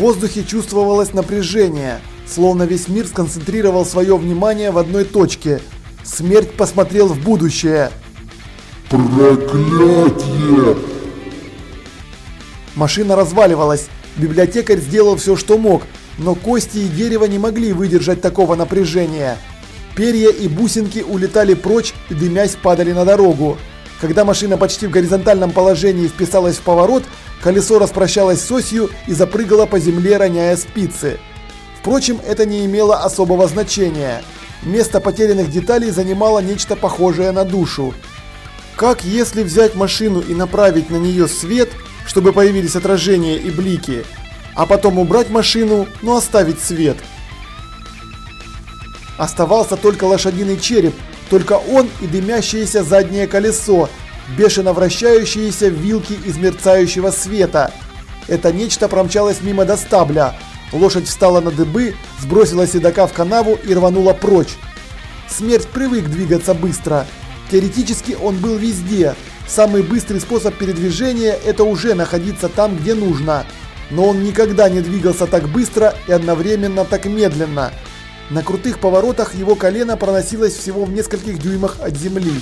воздухе чувствовалось напряжение, словно весь мир сконцентрировал свое внимание в одной точке. Смерть посмотрел в будущее. Проклятие! Машина разваливалась. Библиотекарь сделал все, что мог, но кости и дерево не могли выдержать такого напряжения. Перья и бусинки улетали прочь и дымясь падали на дорогу. Когда машина почти в горизонтальном положении вписалась в поворот, колесо распрощалось с осью и запрыгало по земле, роняя спицы. Впрочем, это не имело особого значения. Место потерянных деталей занимало нечто похожее на душу. Как если взять машину и направить на нее свет, чтобы появились отражения и блики, а потом убрать машину, но оставить свет. Оставался только лошадиный череп, только он и дымящееся заднее колесо, бешено вращающиеся вилки из мерцающего света. Это нечто промчалось мимо до стабля. Лошадь встала на дыбы, сбросила седока в канаву и рванула прочь. Смерть привык двигаться быстро. Теоретически он был везде. Самый быстрый способ передвижения – это уже находиться там, где нужно. Но он никогда не двигался так быстро и одновременно так медленно. На крутых поворотах его колено проносилось всего в нескольких дюймах от земли.